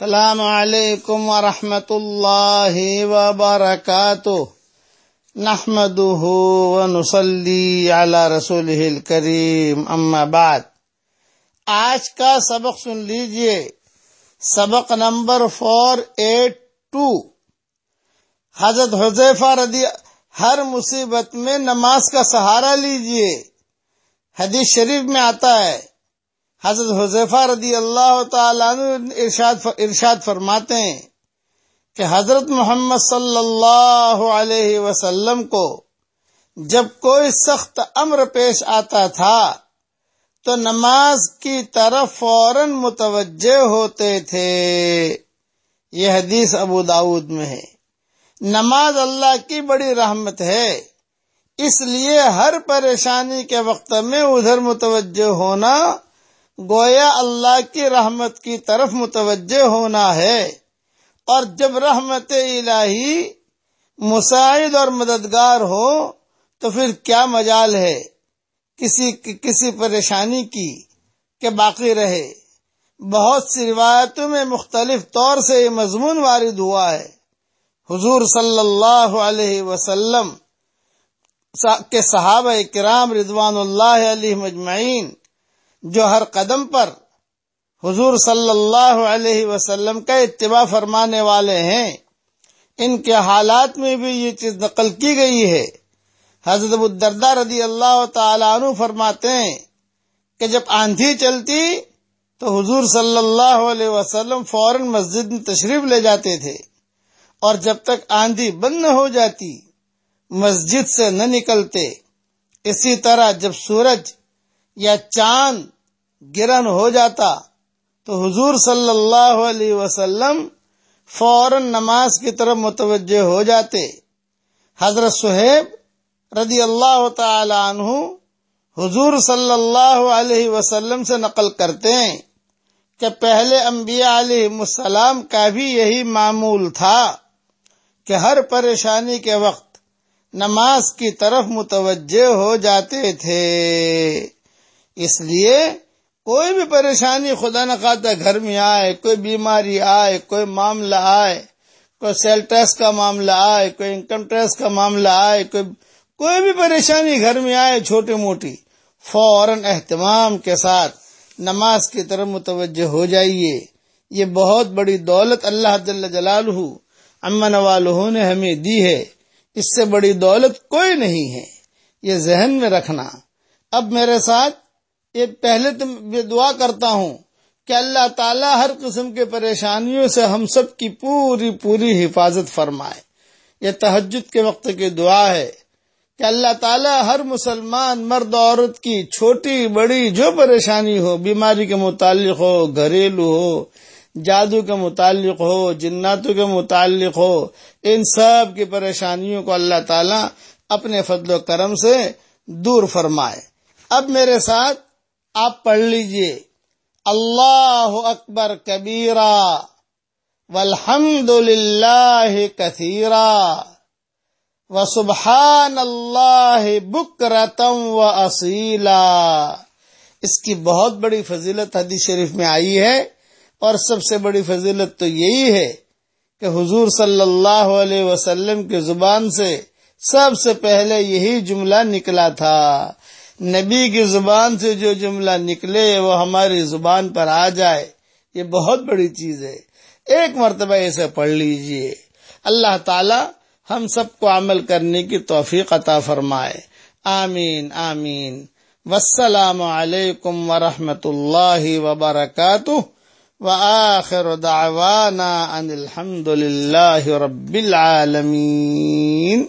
السلام علیکم ورحمۃ اللہ وبرکاتہ۔ نحمده ونصلي على رسوله الكريم اما بعد۔ آج کا سبق سن لیجیے۔ سبق نمبر فور ایٹ ٹو حضرت حذیفہ رضی ہر مصیبت میں نماز کا سہارا لیجیے۔ حدیث شریف میں آتا ہے۔ حضرت حضیفہ رضی اللہ تعالیٰ عنہ ارشاد ارشاد فرماتے ہیں کہ حضرت محمد صلی اللہ علیہ وسلم کو جب کوئی سخت امر پیش آتا تھا تو نماز کی طرف فوراً متوجہ ہوتے تھے۔ یہ حدیث ابو داود میں ہے۔ نماز اللہ کی بڑی رحمت ہے۔ اس لیے ہر پریشانی کے وقت میں ادھر متوجہ ہونا گویا اللہ کی رحمت کی طرف متوجہ ہونا ہے۔ اور جب رحمت الہی مساعد اور مددگار ہو، تو پھر کیا مجال ہے؟ کسی کسی پریشانی کی کہ باقی رہے۔ بہت سی روایتوں میں مختلف طور سے یہ مضمون وارد ہوا ہے۔ حضور صلی اللہ علیہ وسلم کے صحابہ کرام رضوان اللہ علیہ مجمعین جو ہر قدم پر حضور صلی اللہ علیہ وسلم کا اتباع فرمانے والے ہیں، ان کے حالات میں بھی یہ چیز نقل کی گئی ہے۔ حضرت الدردہ رضی اللہ تعالیٰ عنہ فرماتے ہیں کہ جب آندھی چلتی تو حضور صلی اللہ علیہ وسلم فوراً مسجد میں تشریف لے جاتے تھے اور جب تک آندھی بند نہ ہو جاتی، مسجد سے نہ نکلتے۔ اسی طرح جب سورج یا چاند گرن ہو جاتا تو حضور صلی اللہ علیہ وسلم فوراً نماز کی طرف متوجہ ہو جاتے۔ حضرت صہیب رضی اللہ تعالی عنہ حضور صلی اللہ علیہ وسلم سے نقل کرتے ہیں کہ پہلے انبیاء علیہ السلام کا بھی یہی معمول تھا کہ ہر پریشانی کے وقت نماز کی طرف متوجہ ہو جاتے تھے۔ اس لیے کوئی بھی پریشانی خدا نہ گھر میں آئے، کوئی بیماری آئے، کوئی معاملہ آئے، کوئی سیل ٹیکس کا معاملہ آئے، کوئی انکم ٹیکس کا معاملہ آئے، کوئی کوئی بھی پریشانی گھر میں آئے چھوٹی موٹی، فوراً اہتمام کے ساتھ نماز کی طرف متوجہ ہو جائیے۔ یہ بہت بڑی دولت اللہ جل جلالہ امن والہ نے ہمیں دی ہے۔ اس سے بڑی دولت کوئی نہیں ہے۔ یہ ذہن میں رکھنا۔ اب میرے ساتھ یہ پہلے تو یہ دعا کرتا ہوں کہ اللہ تعالیٰ ہر قسم کے پریشانیوں سے ہم سب کی پوری پوری حفاظت فرمائے۔ یہ تحجد کے وقت کی دعا ہے کہ اللہ تعالیٰ ہر مسلمان، مرد، عورت کی چھوٹی، بڑی جو پریشانی ہو، بیماری کے متعلق ہو، گھریلو ہو، جادو کے متعلق ہو، جناتوں کے متعلق ہو، ان سب کی پریشانیوں کو اللہ تعالیٰ اپنے فضل و کرم سے دور فرمائے۔ اب میرے ساتھ آپ پڑھ لیجیے۔ اللہ اکبر کبیرا والحمد للہ کثیرا و سبحان اللہ بکرتم و اصیلا اس کی بہت بڑی فضیلت حدیث شریف میں آئی ہے، اور سب سے بڑی فضیلت تو یہی ہے کہ حضور صلی اللہ علیہ وسلم کی زبان سے سب سے پہلے یہی جملہ نکلا تھا۔ نبی کی زبان سے جو جملہ نکلے وہ ہماری زبان پر آ جائے، یہ بہت بڑی چیز ہے۔ ایک مرتبہ اسے پڑھ لیجیے۔ اللہ تعالی ہم سب کو عمل کرنے کی توفیق عطا فرمائے۔ آمین آمین۔ والسلام علیکم ورحمۃ اللہ وبرکاتہ۔ وآخر دعوانا ان الحمد رب العالمين